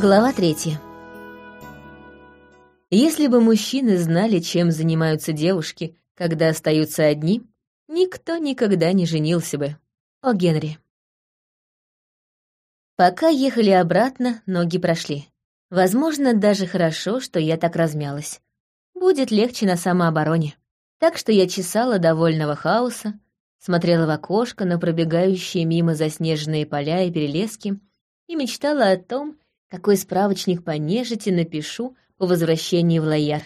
Глава третья. Если бы мужчины знали, чем занимаются девушки, когда остаются одни, никто никогда не женился бы. О Генри. Пока ехали обратно, ноги прошли. Возможно, даже хорошо, что я так размялась. Будет легче на самообороне. Так что я чесала довольного хаоса, смотрела в окошко на пробегающие мимо заснеженные поля и перелески и мечтала о том, какой справочник по нежити напишу по возвращении в Лояр.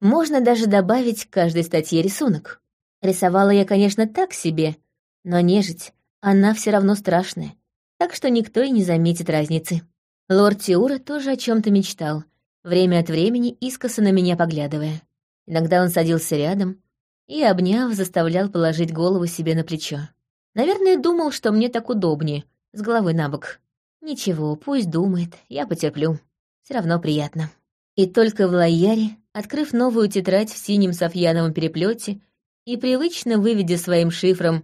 Можно даже добавить к каждой статье рисунок. Рисовала я, конечно, так себе, но нежить, она все равно страшная, так что никто и не заметит разницы. Лорд Тиура тоже о чем то мечтал, время от времени искоса на меня поглядывая. Иногда он садился рядом и, обняв, заставлял положить голову себе на плечо. Наверное, думал, что мне так удобнее, с головой на бок. Ничего, пусть думает, я потерплю. Все равно приятно. И только в Лояре, открыв новую тетрадь в синем софьяновом переплете и привычно выведя своим шифром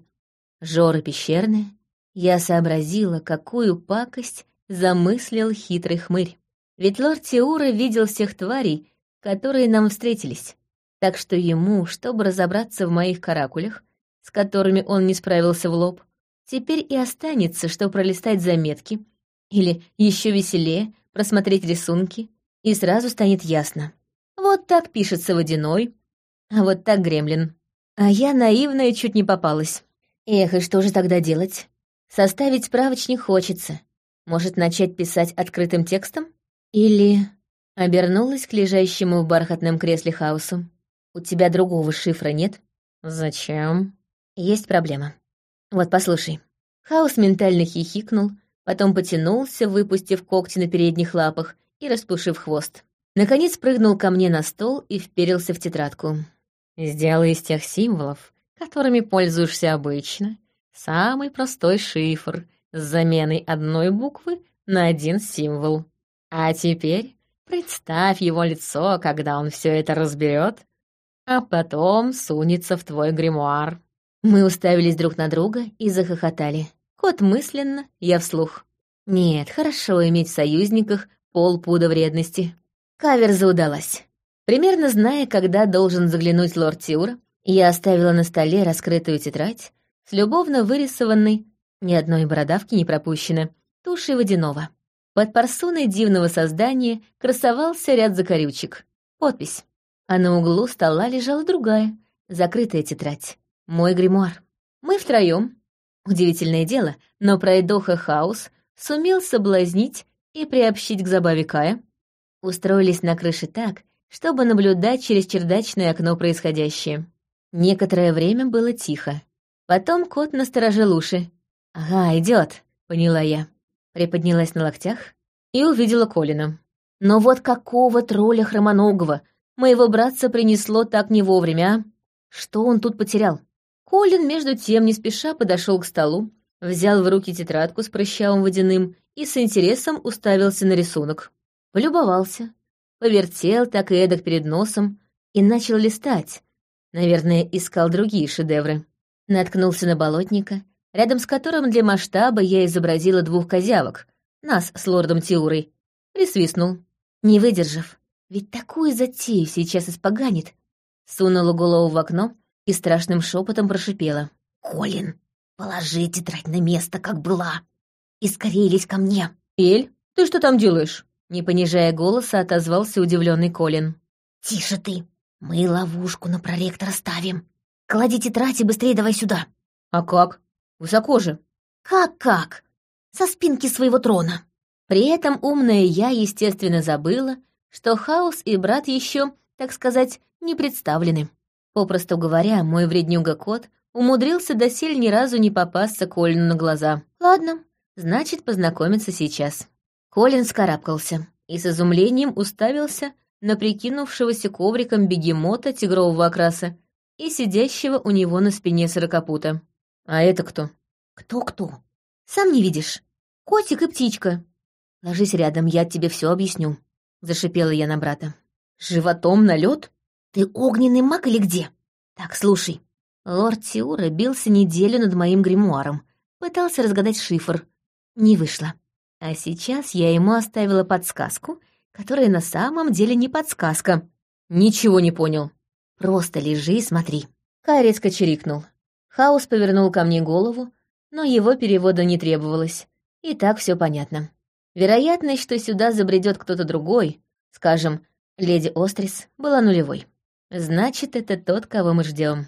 «Жора пещерная», я сообразила, какую пакость замыслил хитрый хмырь. Ведь лорд Теура видел всех тварей, которые нам встретились. Так что ему, чтобы разобраться в моих каракулях, с которыми он не справился в лоб, теперь и останется, что пролистать заметки или еще веселее просмотреть рисунки, и сразу станет ясно. Вот так пишется водяной, а вот так гремлин. А я наивная чуть не попалась. Эх, и что же тогда делать? Составить справочник хочется. Может, начать писать открытым текстом? Или... Обернулась к лежащему в бархатном кресле хаосу. «У тебя другого шифра нет?» «Зачем?» «Есть проблема. Вот, послушай». Хаос ментально хихикнул, потом потянулся, выпустив когти на передних лапах и распушив хвост. Наконец прыгнул ко мне на стол и вперился в тетрадку. «Сделай из тех символов, которыми пользуешься обычно, самый простой шифр с заменой одной буквы на один символ. А теперь представь его лицо, когда он все это разберет, а потом сунется в твой гримуар». Мы уставились друг на друга и захохотали. Кот мысленно, я вслух. Нет, хорошо иметь в союзниках полпуда вредности. Каверза удалась. Примерно зная, когда должен заглянуть лорд Тиур, я оставила на столе раскрытую тетрадь с любовно вырисованной, ни одной бородавки не пропущено, тушей водяного. Под парсуной дивного создания красовался ряд закорючек. Подпись. А на углу стола лежала другая, закрытая тетрадь. Мой гримуар. Мы втроем, Удивительное дело, но пройдоха Хаус сумел соблазнить и приобщить к забаве Кая. Устроились на крыше так, чтобы наблюдать через чердачное окно происходящее. Некоторое время было тихо. Потом кот насторожил уши. «Ага, идет, поняла я. Приподнялась на локтях и увидела Колина. Но вот какого тролля хромоногого моего братца принесло так не вовремя, а? Что он тут потерял? Колин, между тем, не спеша подошел к столу, взял в руки тетрадку с прыщавым водяным и с интересом уставился на рисунок. Полюбовался, повертел так и эдак перед носом и начал листать. Наверное, искал другие шедевры. Наткнулся на болотника, рядом с которым для масштаба я изобразила двух козявок, нас с лордом Тиурой. Присвистнул. Не выдержав, ведь такую затею сейчас испоганит. Сунула голову в окно и страшным шепотом прошипела. «Колин, положи тетрадь на место, как была, и скорее лезь ко мне». «Эль, ты что там делаешь?» Не понижая голоса, отозвался удивленный Колин. «Тише ты! Мы ловушку на проректора ставим. Клади тетрадь и быстрее давай сюда». «А как? Высоко же». «Как-как? Со спинки своего трона». При этом умная я, естественно, забыла, что Хаос и брат еще, так сказать, не представлены. Попросту говоря, мой вреднюга-кот умудрился досель ни разу не попасться Колину на глаза. Ладно, значит, познакомиться сейчас. Колин скарабкался и с изумлением уставился на прикинувшегося ковриком бегемота тигрового окраса и сидящего у него на спине сорокопута. «А это кто?» «Кто-кто? Сам не видишь. Котик и птичка. Ложись рядом, я тебе все объясню», — зашипела я на брата. «Животом на лед? Ты огненный маг или где? Так, слушай. Лорд Тиура бился неделю над моим гримуаром. Пытался разгадать шифр. Не вышло. А сейчас я ему оставила подсказку, которая на самом деле не подсказка. Ничего не понял. Просто лежи и смотри. Кай резко чирикнул. Хаус повернул ко мне голову, но его перевода не требовалось. И так все понятно. Вероятность, что сюда забредет кто-то другой, скажем, леди Острис, была нулевой. Значит, это тот, кого мы ждем.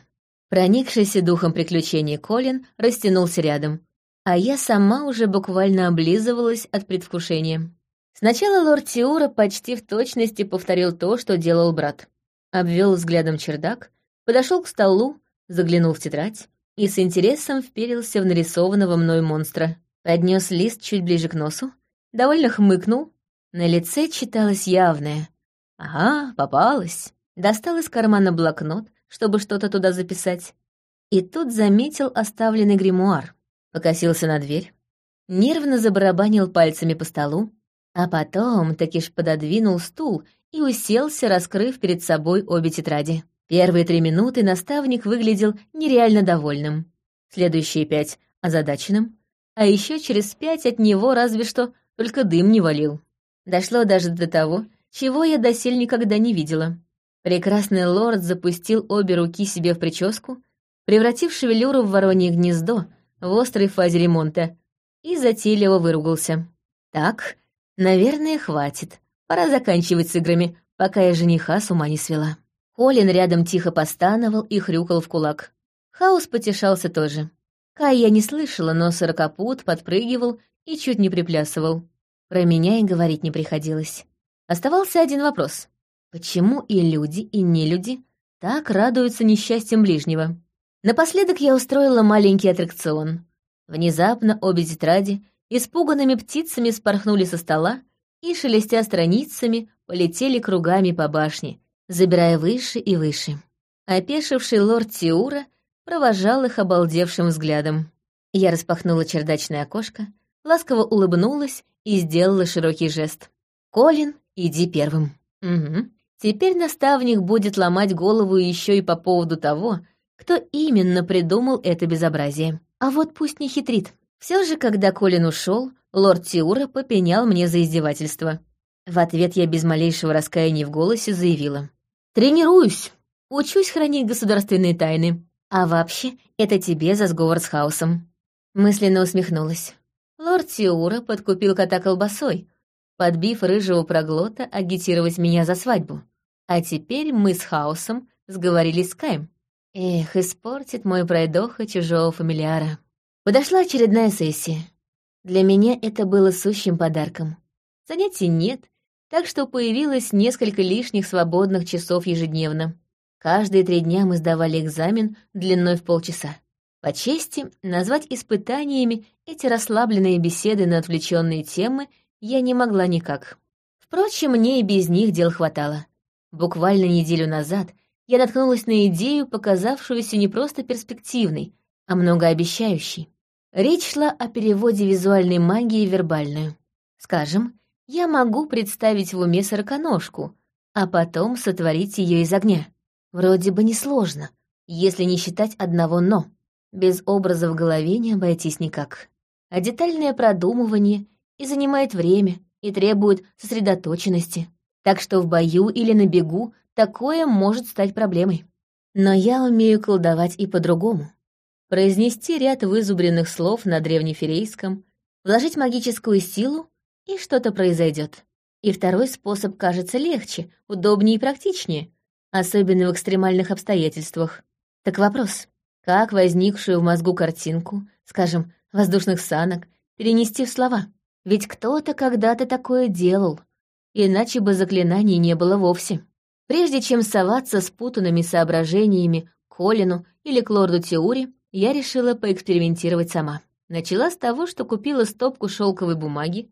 Проникшийся духом приключений Колин растянулся рядом, а я сама уже буквально облизывалась от предвкушения. Сначала лорд Тиура почти в точности повторил то, что делал брат. Обвел взглядом чердак, подошел к столу, заглянул в тетрадь и с интересом вперился в нарисованного мной монстра. Поднес лист чуть ближе к носу, довольно хмыкнул. На лице читалось явное. «Ага, попалась». Достал из кармана блокнот, чтобы что-то туда записать. И тут заметил оставленный гримуар. Покосился на дверь. Нервно забарабанил пальцами по столу, а потом таки ж пододвинул стул и уселся, раскрыв перед собой обе тетради. Первые три минуты наставник выглядел нереально довольным. Следующие пять — озадаченным. А еще через пять от него разве что только дым не валил. Дошло даже до того, чего я досель никогда не видела. Прекрасный лорд запустил обе руки себе в прическу, превратив шевелюру в воронье гнездо в острой фазе ремонта, и затейливо выругался. «Так, наверное, хватит. Пора заканчивать с играми, пока я жениха с ума не свела». Колин рядом тихо постановал и хрюкал в кулак. Хаус потешался тоже. Кай я не слышала, но сорокопут подпрыгивал и чуть не приплясывал. Про меня и говорить не приходилось. Оставался один вопрос. Почему и люди, и нелюди так радуются несчастьям ближнего? Напоследок я устроила маленький аттракцион. Внезапно обе тетради испуганными птицами спорхнули со стола и, шелестя страницами, полетели кругами по башне, забирая выше и выше. Опешивший лорд Тиура провожал их обалдевшим взглядом. Я распахнула чердачное окошко, ласково улыбнулась и сделала широкий жест. «Колин, иди первым». «Угу. Теперь наставник будет ломать голову еще и по поводу того, кто именно придумал это безобразие. А вот пусть не хитрит. Все же, когда Колин ушел, лорд Тиура попенял мне за издевательство. В ответ я без малейшего раскаяния в голосе заявила. «Тренируюсь, учусь хранить государственные тайны. А вообще, это тебе за сговор с хаосом». Мысленно усмехнулась. Лорд Тиура подкупил кота колбасой, подбив рыжего проглота агитировать меня за свадьбу. А теперь мы с хаосом сговорились с Каем. Эх, испортит мой пройдоха чужого фамилиара. Подошла очередная сессия. Для меня это было сущим подарком. Занятий нет, так что появилось несколько лишних свободных часов ежедневно. Каждые три дня мы сдавали экзамен длиной в полчаса. По чести, назвать испытаниями эти расслабленные беседы на отвлеченные темы я не могла никак. Впрочем, мне и без них дел хватало. Буквально неделю назад я наткнулась на идею, показавшуюся не просто перспективной, а многообещающей. Речь шла о переводе визуальной магии в вербальную. Скажем, я могу представить в уме сороконожку, а потом сотворить ее из огня. Вроде бы несложно, если не считать одного «но». Без образа в голове не обойтись никак. А детальное продумывание и занимает время, и требует сосредоточенности. Так что в бою или на бегу такое может стать проблемой. Но я умею колдовать и по-другому. Произнести ряд вызубренных слов на древнеферейском, вложить магическую силу, и что-то произойдет. И второй способ кажется легче, удобнее и практичнее, особенно в экстремальных обстоятельствах. Так вопрос, как возникшую в мозгу картинку, скажем, воздушных санок, перенести в слова? Ведь кто-то когда-то такое делал, иначе бы заклинаний не было вовсе. Прежде чем соваться с путанными соображениями к Колину или к лорду Теури, я решила поэкспериментировать сама. Начала с того, что купила стопку шелковой бумаги,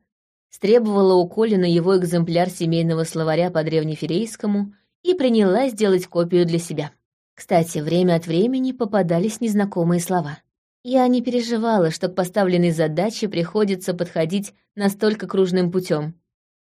стребовала у Колина его экземпляр семейного словаря по древнеферейскому и принялась сделать копию для себя. Кстати, время от времени попадались незнакомые слова. Я не переживала, что к поставленной задаче приходится подходить настолько кружным путем.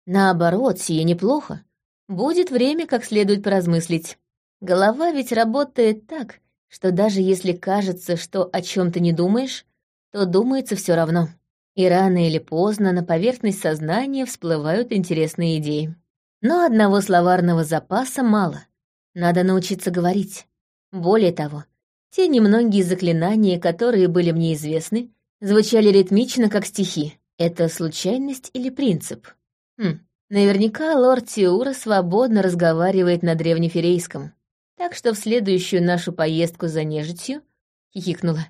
Наоборот, сие неплохо. Будет время как следует поразмыслить. Голова ведь работает так, что даже если кажется, что о чем ты не думаешь, то думается все равно. И рано или поздно на поверхность сознания всплывают интересные идеи. Но одного словарного запаса мало. Надо научиться говорить. Более того, те немногие заклинания, которые были мне известны, звучали ритмично, как стихи. Это случайность или принцип? Хм, наверняка лорд Тиура свободно разговаривает на древнеферейском. Так что в следующую нашу поездку за нежитью, хихикнула,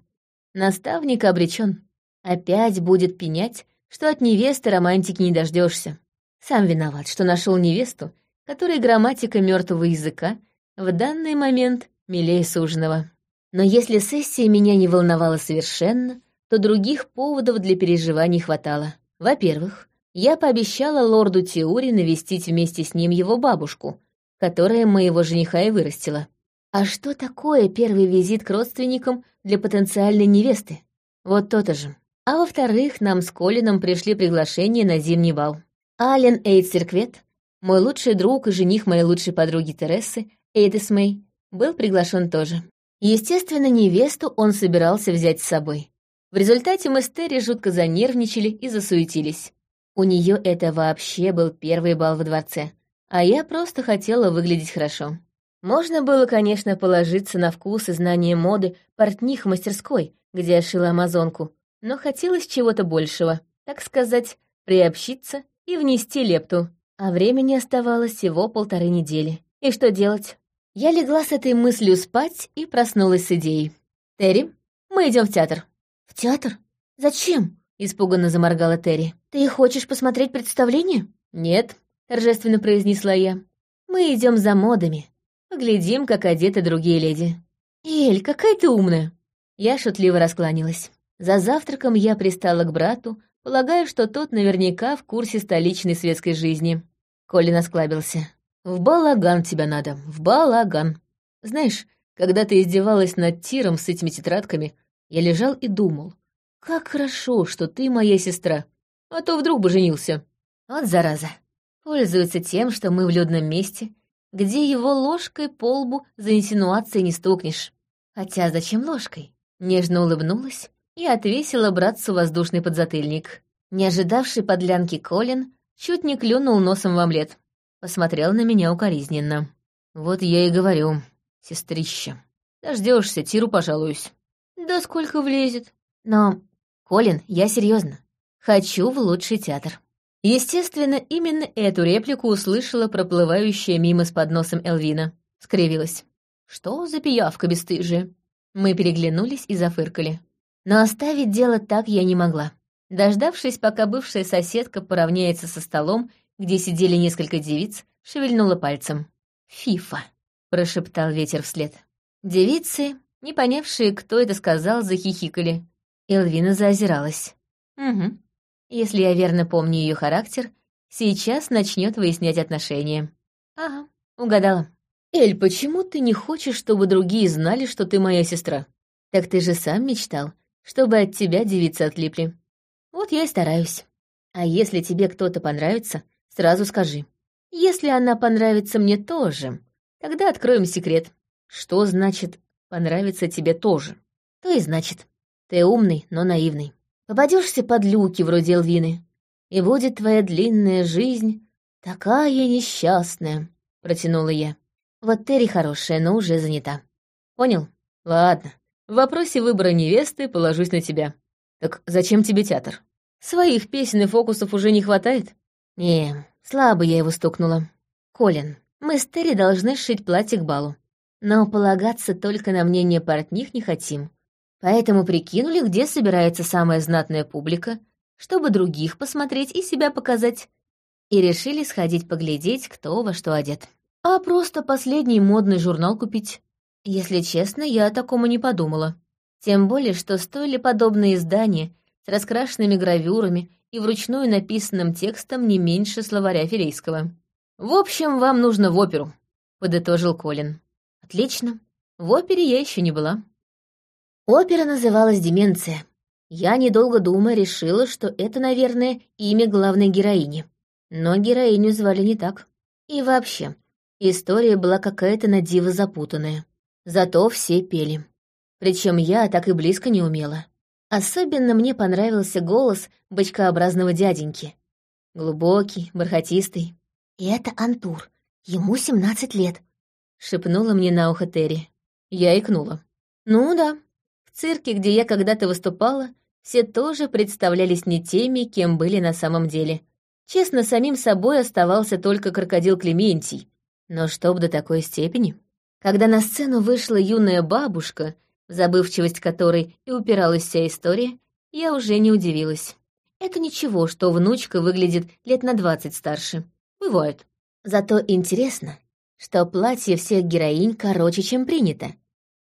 наставник обречен. Опять будет пенять, что от невесты романтики не дождешься. Сам виноват, что нашел невесту, которой грамматика мертвого языка в данный момент милее суженого. Но если сессия меня не волновала совершенно, то других поводов для переживаний хватало. Во-первых, я пообещала лорду Теури навестить вместе с ним его бабушку, которая моего жениха и вырастила. А что такое первый визит к родственникам для потенциальной невесты? Вот то-то же. А во-вторых, нам с Колином пришли приглашения на зимний бал. Ален Эйдсерквет, мой лучший друг и жених моей лучшей подруги Тересы, Эйдес Мэй, был приглашен тоже. Естественно, невесту он собирался взять с собой. В результате мы с Терри жутко занервничали и засуетились. У нее это вообще был первый бал во дворце, а я просто хотела выглядеть хорошо. Можно было, конечно, положиться на вкус и знание моды портних мастерской, где я шила амазонку, но хотелось чего-то большего, так сказать, приобщиться и внести лепту. А времени оставалось всего полторы недели. И что делать? Я легла с этой мыслью спать и проснулась с идеей. «Терри, мы идем в театр». «В театр? Зачем?» — испуганно заморгала Терри. «Ты хочешь посмотреть представление?» «Нет», — торжественно произнесла я. «Мы идем за модами. Поглядим, как одеты другие леди». «Эль, какая ты умная!» Я шутливо раскланялась. За завтраком я пристала к брату, полагая, что тот наверняка в курсе столичной светской жизни. Колин осклабился. «В балаган тебя надо, в балаган. Знаешь, когда ты издевалась над Тиром с этими тетрадками, я лежал и думал, как хорошо, что ты моя сестра, а то вдруг бы женился». Вот зараза. Пользуется тем, что мы в людном месте, где его ложкой по лбу за инсинуацией не стукнешь. Хотя зачем ложкой? Нежно улыбнулась и отвесила братцу воздушный подзатыльник. Не ожидавший подлянки Колин чуть не клюнул носом в омлет. Посмотрел на меня укоризненно. «Вот я и говорю, сестрища. Дождешься, Тиру пожалуюсь». «Да сколько влезет?» «Но, Колин, я серьезно. Хочу в лучший театр». Естественно, именно эту реплику услышала проплывающая мимо с подносом Элвина. Скривилась. «Что за пиявка бесстыжая?» Мы переглянулись и зафыркали. Но оставить дело так я не могла. Дождавшись, пока бывшая соседка поравняется со столом, где сидели несколько девиц, шевельнула пальцем. «Фифа», — прошептал ветер вслед. Девицы, не понявшие, кто это сказал, захихикали. Элвина заозиралась. «Угу. Если я верно помню ее характер, сейчас начнет выяснять отношения». «Ага, угадала». «Эль, почему ты не хочешь, чтобы другие знали, что ты моя сестра?» «Так ты же сам мечтал, чтобы от тебя девицы отлипли. Вот я и стараюсь. А если тебе кто-то понравится, сразу скажи. Если она понравится мне тоже, тогда откроем секрет. Что значит «понравится тебе тоже»? То и значит, ты умный, но наивный. Попадешься под люки вроде Элвины, и будет твоя длинная жизнь такая несчастная, протянула я. Вот Терри хорошая, но уже занята. Понял? Ладно, в вопросе выбора невесты положусь на тебя. Так зачем тебе театр? Своих песен и фокусов уже не хватает? Не, слабо я его стукнула. Колин, мы с Терри должны сшить платье к балу. Но полагаться только на мнение портних не хотим. Поэтому прикинули, где собирается самая знатная публика, чтобы других посмотреть и себя показать. И решили сходить поглядеть, кто во что одет. А просто последний модный журнал купить. Если честно, я о такому не подумала. Тем более, что стоили подобные издания с раскрашенными гравюрами и вручную написанным текстом не меньше словаря ферейского. «В общем, вам нужно в оперу», — подытожил Колин. «Отлично. В опере я еще не была». Опера называлась «Деменция». Я, недолго думая, решила, что это, наверное, имя главной героини. Но героиню звали не так. И вообще, история была какая-то на диво запутанная. Зато все пели. Причем я так и близко не умела. Особенно мне понравился голос бычкообразного дяденьки. Глубокий, бархатистый. «И это Антур. Ему семнадцать лет», — шепнула мне на ухо Терри. Я икнула. «Ну да, цирке, где я когда-то выступала, все тоже представлялись не теми, кем были на самом деле. Честно, самим собой оставался только крокодил Клементий. Но чтоб до такой степени. Когда на сцену вышла юная бабушка, забывчивость которой и упиралась вся история, я уже не удивилась. Это ничего, что внучка выглядит лет на двадцать старше. Бывает. Зато интересно, что платье всех героинь короче, чем принято.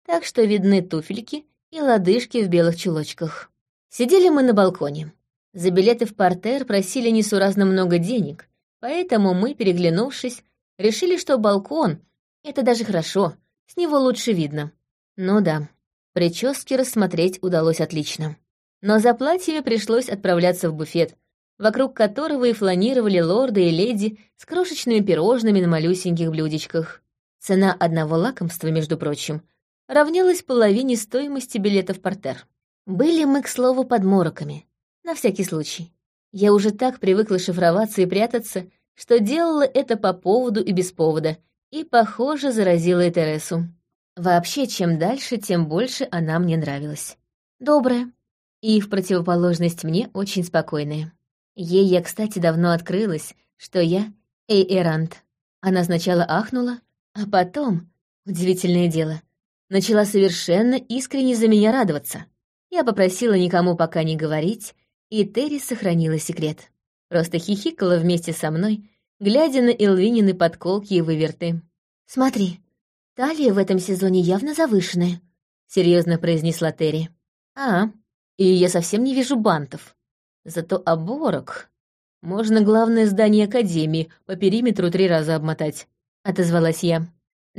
Так что видны туфельки и лодыжки в белых чулочках. Сидели мы на балконе. За билеты в портер просили несуразно много денег, поэтому мы, переглянувшись, решили, что балкон — это даже хорошо, с него лучше видно. Ну да, прически рассмотреть удалось отлично. Но за платьями пришлось отправляться в буфет, вокруг которого и фланировали лорды и леди с крошечными пирожными на малюсеньких блюдечках. Цена одного лакомства, между прочим, равнялась половине стоимости билета в портер. Были мы, к слову, под мороками. На всякий случай. Я уже так привыкла шифроваться и прятаться, что делала это по поводу и без повода, и, похоже, заразила и Тересу. Вообще, чем дальше, тем больше она мне нравилась. Добрая. И, в противоположность мне, очень спокойная. Ей я, кстати, давно открылась, что я Эйэрант. Она сначала ахнула, а потом, удивительное дело, начала совершенно искренне за меня радоваться. Я попросила никому пока не говорить, и Терри сохранила секрет. Просто хихикала вместе со мной, глядя на Элвинины подколки и выверты. «Смотри, талия в этом сезоне явно завышенная», — серьезно произнесла Терри. «А, и я совсем не вижу бантов. Зато оборок. Можно главное здание Академии по периметру три раза обмотать», — отозвалась я.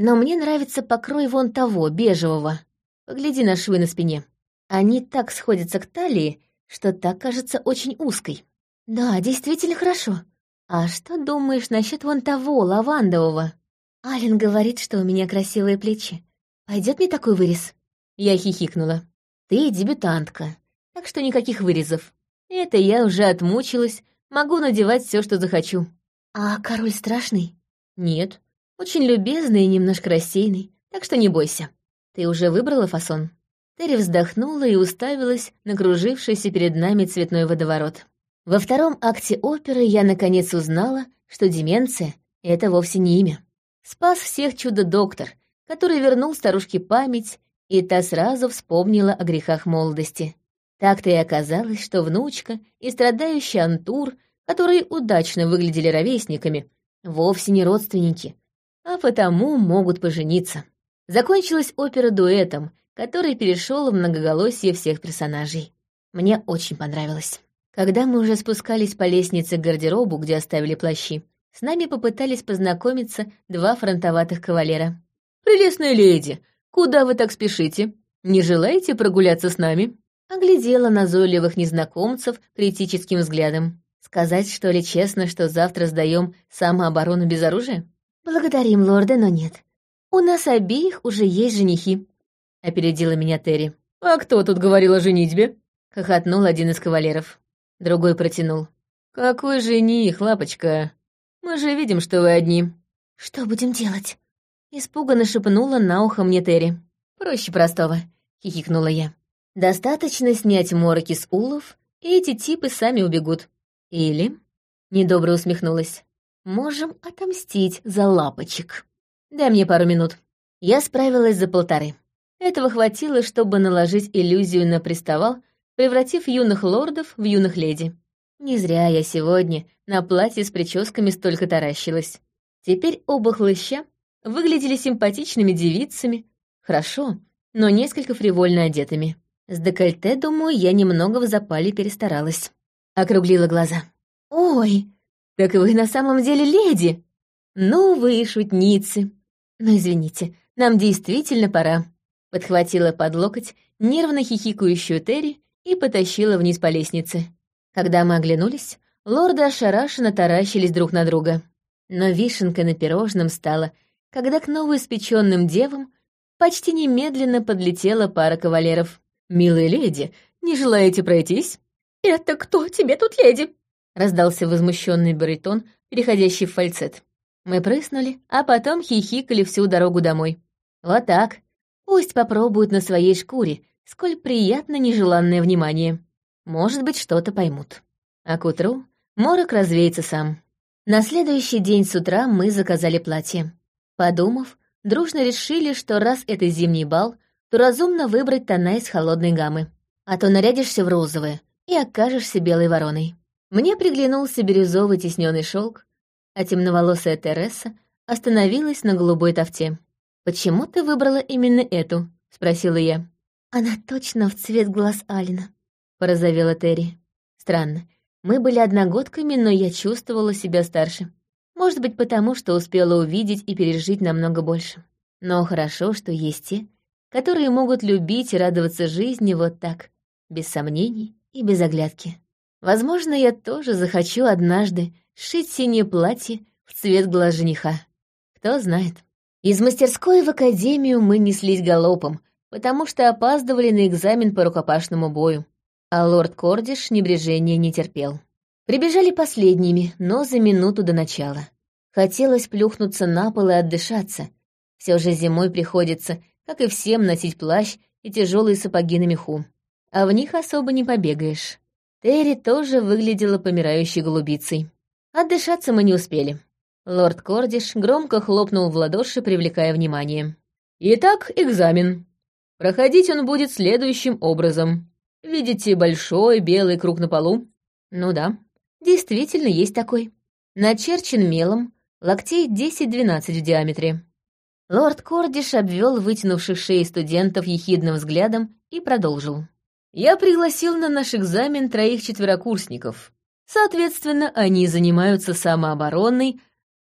«Но мне нравится покрой вон того, бежевого. Погляди на швы на спине». Они так сходятся к талии, что так кажется очень узкой. Да, действительно хорошо. А что думаешь насчет вон того, лавандового? Ален говорит, что у меня красивые плечи. Пойдет мне такой вырез? Я хихикнула. Ты дебютантка, так что никаких вырезов. Это я уже отмучилась, могу надевать все, что захочу. А король страшный? Нет, очень любезный и немножко рассеянный, так что не бойся. Ты уже выбрала фасон? Терри вздохнула и уставилась на кружившийся перед нами цветной водоворот. Во втором акте оперы я наконец узнала, что деменция — это вовсе не имя. Спас всех чудо-доктор, который вернул старушке память, и та сразу вспомнила о грехах молодости. Так-то и оказалось, что внучка и страдающий Антур, которые удачно выглядели ровесниками, вовсе не родственники, а потому могут пожениться. Закончилась опера дуэтом, который перешел в многоголосие всех персонажей. Мне очень понравилось. Когда мы уже спускались по лестнице к гардеробу, где оставили плащи, с нами попытались познакомиться два фронтоватых кавалера. «Прелестная леди, куда вы так спешите? Не желаете прогуляться с нами?» Оглядела назойливых незнакомцев критическим взглядом. Сказать, что ли, честно, что завтра сдаем самооборону без оружия? Благодарим, лорда, но нет. У нас обеих уже есть женихи. — опередила меня Терри. «А кто тут говорил о женитьбе?» — хохотнул один из кавалеров. Другой протянул. «Какой жених, лапочка? Мы же видим, что вы одни». «Что будем делать?» — испуганно шепнула на ухо мне Терри. «Проще простого», — хихикнула я. «Достаточно снять мороки с улов, и эти типы сами убегут. Или...» — недобро усмехнулась. «Можем отомстить за лапочек. Дай мне пару минут». Я справилась за полторы. Этого хватило, чтобы наложить иллюзию на приставал, превратив юных лордов в юных леди. Не зря я сегодня на платье с прическами столько таращилась. Теперь оба хлыща выглядели симпатичными девицами, хорошо, но несколько фривольно одетыми. С декольте, думаю, я немного в запале перестаралась. Округлила глаза. «Ой, так вы на самом деле леди! Ну вы и шутницы! Но извините, нам действительно пора». Подхватила под локоть нервно хихикающую Терри и потащила вниз по лестнице. Когда мы оглянулись, лорды ошарашенно таращились друг на друга. Но вишенка на пирожном стала, когда к новоиспеченным девам почти немедленно подлетела пара кавалеров. «Милые леди, не желаете пройтись?» «Это кто тебе тут, леди?» — раздался возмущенный баритон, переходящий в фальцет. Мы прыснули, а потом хихикали всю дорогу домой. Вот так. Пусть попробуют на своей шкуре, сколь приятно нежеланное внимание. Может быть, что-то поймут. А к утру морок развеется сам. На следующий день с утра мы заказали платье. Подумав, дружно решили, что раз это зимний бал, то разумно выбрать тона из холодной гаммы. А то нарядишься в розовое и окажешься белой вороной. Мне приглянулся бирюзовый тесненный шелк, а темноволосая Тереса остановилась на голубой тофте. «Почему ты выбрала именно эту?» — спросила я. «Она точно в цвет глаз Алина», — порозовела Терри. «Странно. Мы были одногодками, но я чувствовала себя старше. Может быть, потому что успела увидеть и пережить намного больше. Но хорошо, что есть те, которые могут любить и радоваться жизни вот так, без сомнений и без оглядки. Возможно, я тоже захочу однажды сшить синее платье в цвет глаз жениха. Кто знает. Из мастерской в академию мы неслись галопом, потому что опаздывали на экзамен по рукопашному бою. А лорд Кордиш небрежения не терпел. Прибежали последними, но за минуту до начала. Хотелось плюхнуться на пол и отдышаться. Все же зимой приходится, как и всем, носить плащ и тяжелые сапоги на меху. А в них особо не побегаешь. Терри тоже выглядела помирающей голубицей. Отдышаться мы не успели. Лорд Кордиш громко хлопнул в ладоши, привлекая внимание. «Итак, экзамен. Проходить он будет следующим образом. Видите большой белый круг на полу? Ну да, действительно есть такой. Начерчен мелом, локтей 10-12 в диаметре. Лорд Кордиш обвел вытянувших шеи студентов ехидным взглядом и продолжил. «Я пригласил на наш экзамен троих четверокурсников. Соответственно, они занимаются самообороной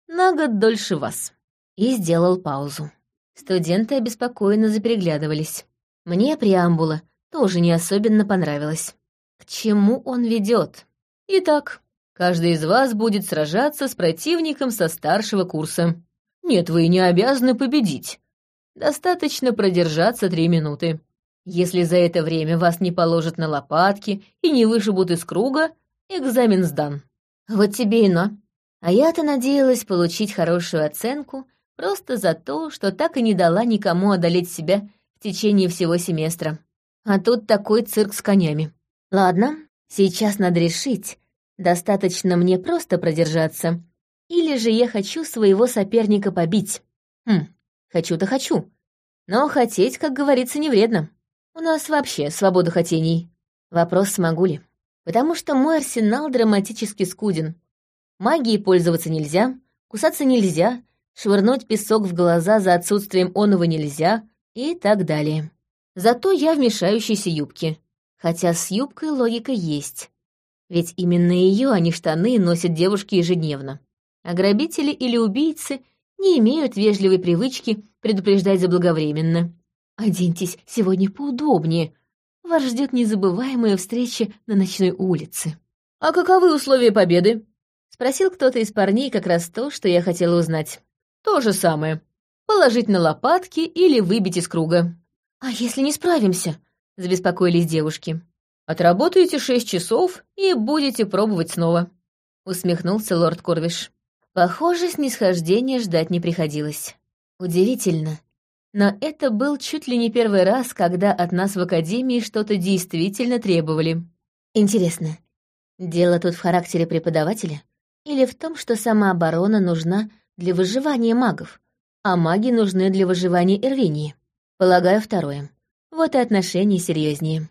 на год дольше вас». И сделал паузу. Студенты обеспокоенно запереглядывались. Мне преамбула тоже не особенно понравилась. К чему он ведет? Итак, каждый из вас будет сражаться с противником со старшего курса. Нет, вы не обязаны победить. Достаточно продержаться три минуты. Если за это время вас не положат на лопатки и не вышибут из круга, Экзамен сдан. Вот тебе и но. А я-то надеялась получить хорошую оценку просто за то, что так и не дала никому одолеть себя в течение всего семестра. А тут такой цирк с конями. Ладно, сейчас надо решить, достаточно мне просто продержаться, или же я хочу своего соперника побить. Хм, хочу-то хочу. Но хотеть, как говорится, не вредно. У нас вообще свобода хотений. Вопрос, смогу ли потому что мой арсенал драматически скуден. Магией пользоваться нельзя, кусаться нельзя, швырнуть песок в глаза за отсутствием оного нельзя и так далее. Зато я в мешающейся юбке. Хотя с юбкой логика есть. Ведь именно ее, а не штаны, носят девушки ежедневно. А грабители или убийцы не имеют вежливой привычки предупреждать заблаговременно. «Оденьтесь сегодня поудобнее», вас ждет незабываемая встреча на ночной улице. «А каковы условия победы?» — спросил кто-то из парней как раз то, что я хотела узнать. «То же самое. Положить на лопатки или выбить из круга». «А если не справимся?» — забеспокоились девушки. «Отработаете шесть часов и будете пробовать снова», — усмехнулся лорд Корвиш. Похоже, снисхождения ждать не приходилось. Удивительно, но это был чуть ли не первый раз, когда от нас в Академии что-то действительно требовали. Интересно, дело тут в характере преподавателя? Или в том, что самооборона нужна для выживания магов, а маги нужны для выживания Ирвинии? Полагаю, второе. Вот и отношения серьезнее.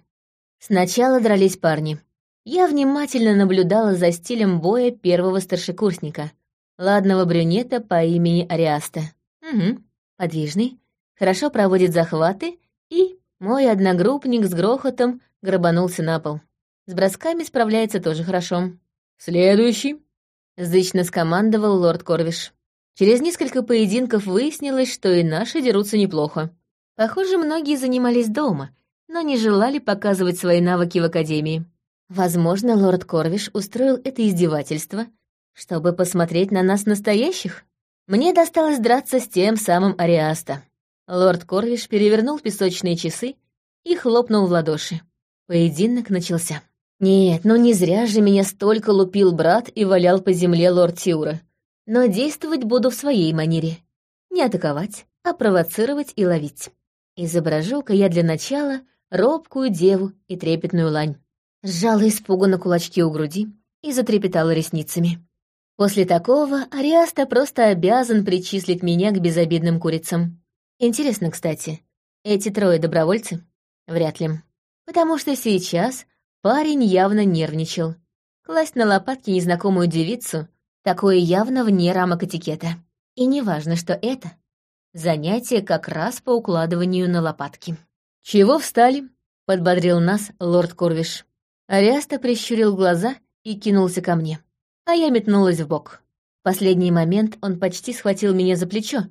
Сначала дрались парни. Я внимательно наблюдала за стилем боя первого старшекурсника, ладного брюнета по имени Ариаста. Угу, подвижный, хорошо проводит захваты, и мой одногруппник с грохотом грабанулся на пол. С бросками справляется тоже хорошо. «Следующий», — зычно скомандовал лорд Корвиш. Через несколько поединков выяснилось, что и наши дерутся неплохо. Похоже, многие занимались дома, но не желали показывать свои навыки в академии. Возможно, лорд Корвиш устроил это издевательство, чтобы посмотреть на нас настоящих. Мне досталось драться с тем самым Ариаста. Лорд Корвиш перевернул песочные часы и хлопнул в ладоши. Поединок начался. Нет, ну не зря же меня столько лупил брат и валял по земле лорд Тиура. Но действовать буду в своей манере. Не атаковать, а провоцировать и ловить. Изображу-ка я для начала робкую деву и трепетную лань. Сжала испуганно кулачки у груди и затрепетала ресницами. После такого Ариаста просто обязан причислить меня к безобидным курицам. Интересно, кстати, эти трое добровольцы? Вряд ли. Потому что сейчас парень явно нервничал. Класть на лопатки незнакомую девицу — такое явно вне рамок этикета. И неважно, что это — занятие как раз по укладыванию на лопатки. «Чего встали?» — подбодрил нас лорд Корвиш. Ариаста прищурил глаза и кинулся ко мне а я метнулась в бок. В последний момент он почти схватил меня за плечо,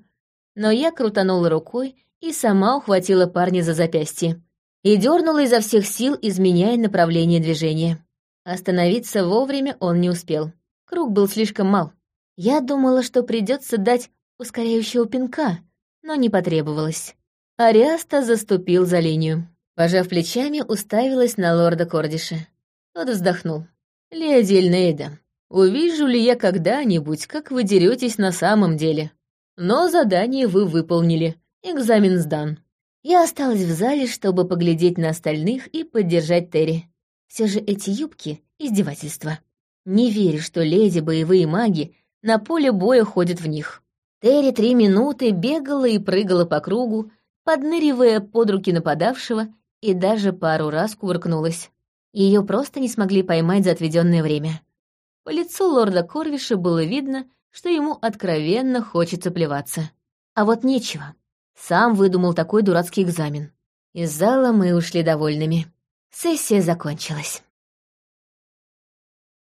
но я крутанула рукой и сама ухватила парня за запястье и дернула изо всех сил, изменяя направление движения. Остановиться вовремя он не успел. Круг был слишком мал. Я думала, что придется дать ускоряющего пинка, но не потребовалось. Ариаста заступил за линию. Пожав плечами, уставилась на лорда Кордиша. Тот вздохнул. «Леди Эльнейда, Увижу ли я когда-нибудь, как вы деретесь на самом деле. Но задание вы выполнили, экзамен сдан. Я осталась в зале, чтобы поглядеть на остальных и поддержать Терри. Все же эти юбки — издевательство. Не верю, что леди боевые маги на поле боя ходят в них. Терри три минуты бегала и прыгала по кругу, подныривая под руки нападавшего, и даже пару раз кувыркнулась. Ее просто не смогли поймать за отведенное время. По лицу лорда Корвиша было видно, что ему откровенно хочется плеваться. А вот нечего. Сам выдумал такой дурацкий экзамен. Из зала мы ушли довольными. Сессия закончилась.